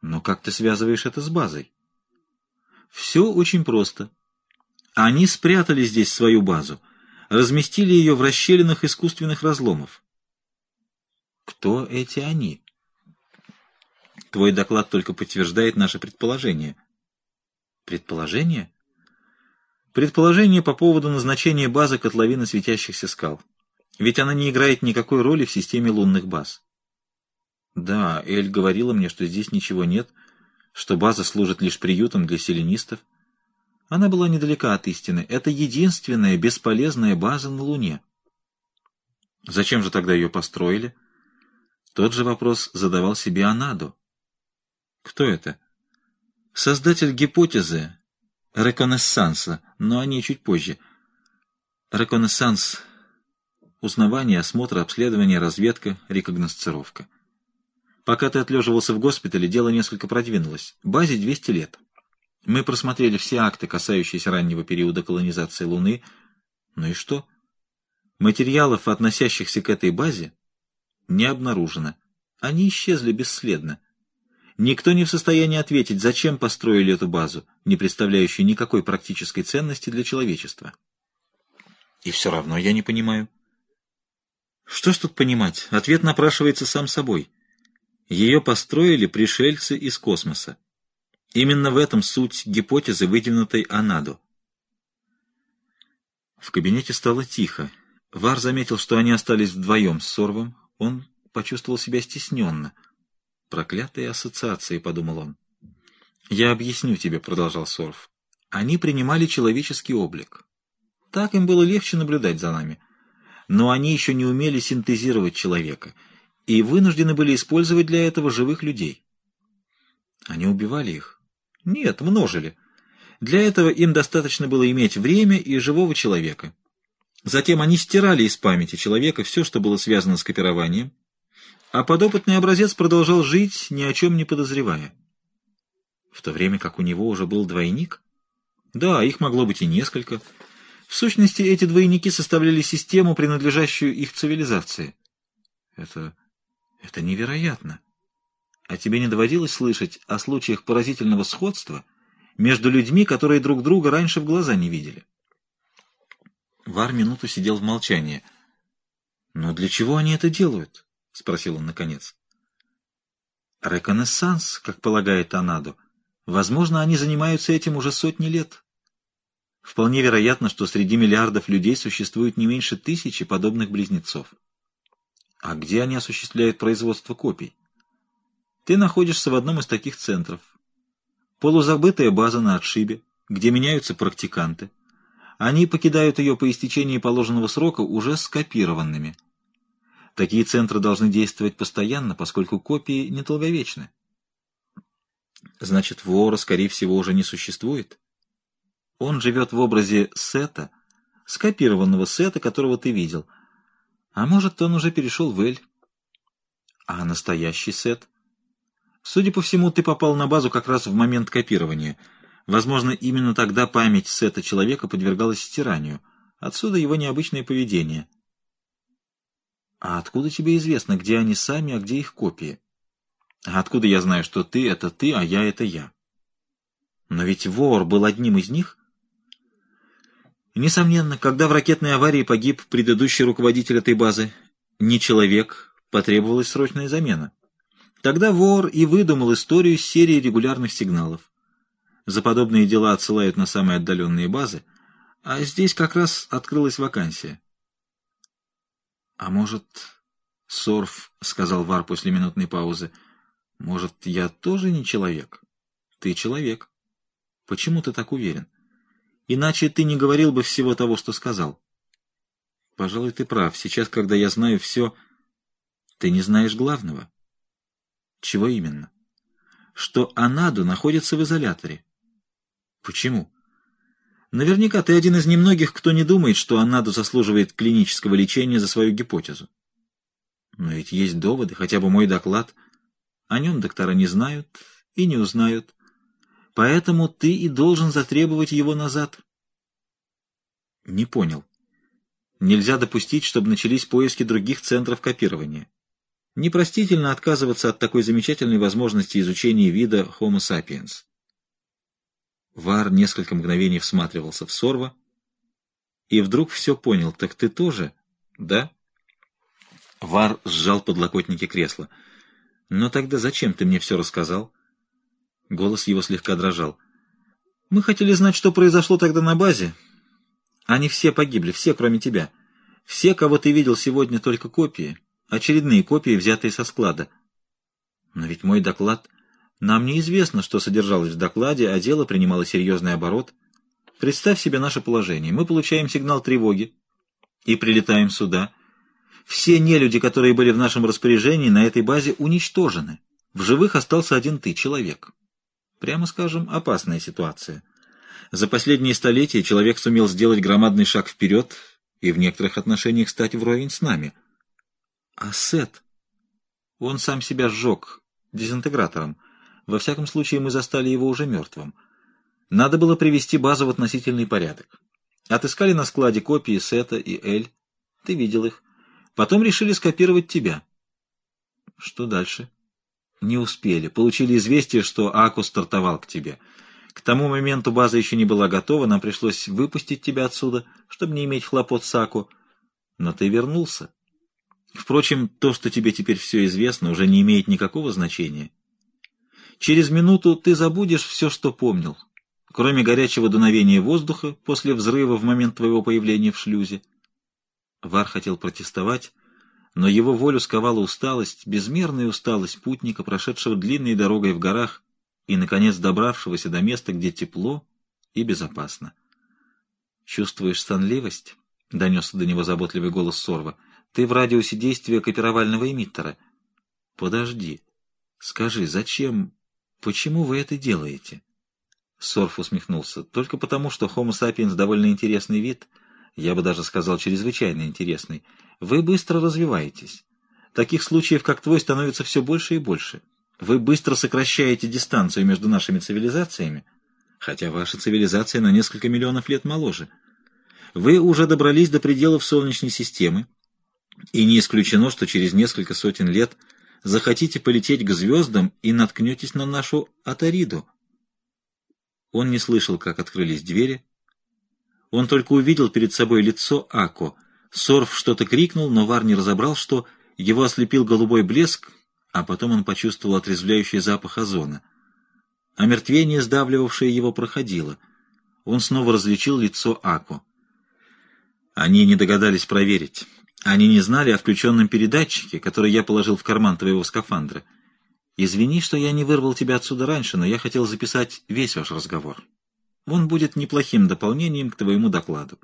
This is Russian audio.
Но как ты связываешь это с базой? Все очень просто. Они спрятали здесь свою базу, разместили ее в расщелинах искусственных разломов. Кто эти они? Твой доклад только подтверждает наше предположение. Предположение? Предположение по поводу назначения базы котловины светящихся скал. Ведь она не играет никакой роли в системе лунных баз. Да, Эль говорила мне, что здесь ничего нет, что база служит лишь приютом для селенистов. Она была недалека от истины. Это единственная бесполезная база на Луне. Зачем же тогда ее построили? Тот же вопрос задавал себе Анадо. Кто это? Создатель гипотезы реконессанса, но о ней чуть позже. Реконессанс — узнавание, осмотр, обследование, разведка, рекогносцировка. Пока ты отлеживался в госпитале, дело несколько продвинулось. Базе 200 лет. Мы просмотрели все акты, касающиеся раннего периода колонизации Луны. Ну и что? Материалов, относящихся к этой базе, не обнаружено. Они исчезли бесследно. Никто не в состоянии ответить, зачем построили эту базу, не представляющую никакой практической ценности для человечества. И все равно я не понимаю. Что ж тут понимать? Ответ напрашивается сам собой. Ее построили пришельцы из космоса. Именно в этом суть гипотезы, выдвинутой Анадо. В кабинете стало тихо. Вар заметил, что они остались вдвоем с Сорвом. Он почувствовал себя стесненно. «Проклятые ассоциации», — подумал он. «Я объясню тебе», — продолжал Сорв. «Они принимали человеческий облик. Так им было легче наблюдать за нами. Но они еще не умели синтезировать человека — и вынуждены были использовать для этого живых людей. Они убивали их? Нет, множили. Для этого им достаточно было иметь время и живого человека. Затем они стирали из памяти человека все, что было связано с копированием, а подопытный образец продолжал жить, ни о чем не подозревая. В то время как у него уже был двойник? Да, их могло быть и несколько. В сущности, эти двойники составляли систему, принадлежащую их цивилизации. Это это невероятно. А тебе не доводилось слышать о случаях поразительного сходства между людьми, которые друг друга раньше в глаза не видели? Вар минуту сидел в молчании. «Но для чего они это делают?» — спросил он наконец. «Реконессанс, как полагает Анадо. Возможно, они занимаются этим уже сотни лет. Вполне вероятно, что среди миллиардов людей существует не меньше тысячи подобных близнецов. А где они осуществляют производство копий? Ты находишься в одном из таких центров. Полузабытая база на отшибе, где меняются практиканты. Они покидают ее по истечении положенного срока уже скопированными. Такие центры должны действовать постоянно, поскольку копии недолговечны. Значит, вора, скорее всего, уже не существует? Он живет в образе сета, скопированного сета, которого ты видел — а может, он уже перешел в Эль. А настоящий сет? Судя по всему, ты попал на базу как раз в момент копирования. Возможно, именно тогда память сета человека подвергалась стиранию. Отсюда его необычное поведение. А откуда тебе известно, где они сами, а где их копии? А откуда я знаю, что ты — это ты, а я — это я? Но ведь вор был одним из них. Несомненно, когда в ракетной аварии погиб предыдущий руководитель этой базы, не человек, потребовалась срочная замена. Тогда вор и выдумал историю с серией регулярных сигналов. За подобные дела отсылают на самые отдаленные базы, а здесь как раз открылась вакансия. — А может, — Сорф сказал Вар после минутной паузы, — может, я тоже не человек? Ты человек. Почему ты так уверен? — Иначе ты не говорил бы всего того, что сказал. Пожалуй, ты прав. Сейчас, когда я знаю все, ты не знаешь главного. Чего именно? Что Анаду находится в изоляторе. Почему? Наверняка ты один из немногих, кто не думает, что Анаду заслуживает клинического лечения за свою гипотезу. Но ведь есть доводы, хотя бы мой доклад. О нем доктора не знают и не узнают. Поэтому ты и должен затребовать его назад. Не понял. Нельзя допустить, чтобы начались поиски других центров копирования. Непростительно отказываться от такой замечательной возможности изучения вида Homo sapiens. Вар несколько мгновений всматривался в Сорва и вдруг все понял. «Так ты тоже?» «Да?» Вар сжал подлокотники кресла. «Но тогда зачем ты мне все рассказал?» Голос его слегка дрожал. «Мы хотели знать, что произошло тогда на базе. Они все погибли, все, кроме тебя. Все, кого ты видел сегодня, только копии. Очередные копии, взятые со склада. Но ведь мой доклад... Нам неизвестно, что содержалось в докладе, а дело принимало серьезный оборот. Представь себе наше положение. Мы получаем сигнал тревоги и прилетаем сюда. Все нелюди, которые были в нашем распоряжении, на этой базе уничтожены. В живых остался один ты, человек. Прямо скажем, опасная ситуация. За последние столетия человек сумел сделать громадный шаг вперед и в некоторых отношениях стать вровень с нами. А Сет? Он сам себя сжег дезинтегратором. Во всяком случае, мы застали его уже мертвым. Надо было привести базу в относительный порядок. Отыскали на складе копии Сета и Эль. Ты видел их. Потом решили скопировать тебя. Что дальше? Не успели. Получили известие, что Аку стартовал к тебе. К тому моменту база еще не была готова, нам пришлось выпустить тебя отсюда, чтобы не иметь хлопот с Аку. Но ты вернулся. Впрочем, то, что тебе теперь все известно, уже не имеет никакого значения. Через минуту ты забудешь все, что помнил, кроме горячего дуновения воздуха после взрыва в момент твоего появления в шлюзе. Вар хотел протестовать, но его волю сковала усталость, безмерная усталость путника, прошедшего длинной дорогой в горах и, наконец, добравшегося до места, где тепло и безопасно. «Чувствуешь сонливость?» — донесся до него заботливый голос Сорва. «Ты в радиусе действия копировального эмиттера». «Подожди. Скажи, зачем... Почему вы это делаете?» Сорф усмехнулся. «Только потому, что Homo sapiens довольно интересный вид, я бы даже сказал, чрезвычайно интересный. Вы быстро развиваетесь. Таких случаев, как твой, становится все больше и больше. Вы быстро сокращаете дистанцию между нашими цивилизациями, хотя ваша цивилизация на несколько миллионов лет моложе. Вы уже добрались до пределов Солнечной системы, и не исключено, что через несколько сотен лет захотите полететь к звездам и наткнетесь на нашу Атариду. Он не слышал, как открылись двери. Он только увидел перед собой лицо Ако. Сорф что-то крикнул, но Вар не разобрал, что его ослепил голубой блеск, а потом он почувствовал отрезвляющий запах озона. Омертвение, сдавливавшее его, проходило. Он снова различил лицо Ако. Они не догадались проверить. Они не знали о включенном передатчике, который я положил в карман твоего скафандра. Извини, что я не вырвал тебя отсюда раньше, но я хотел записать весь ваш разговор. Он будет неплохим дополнением к твоему докладу.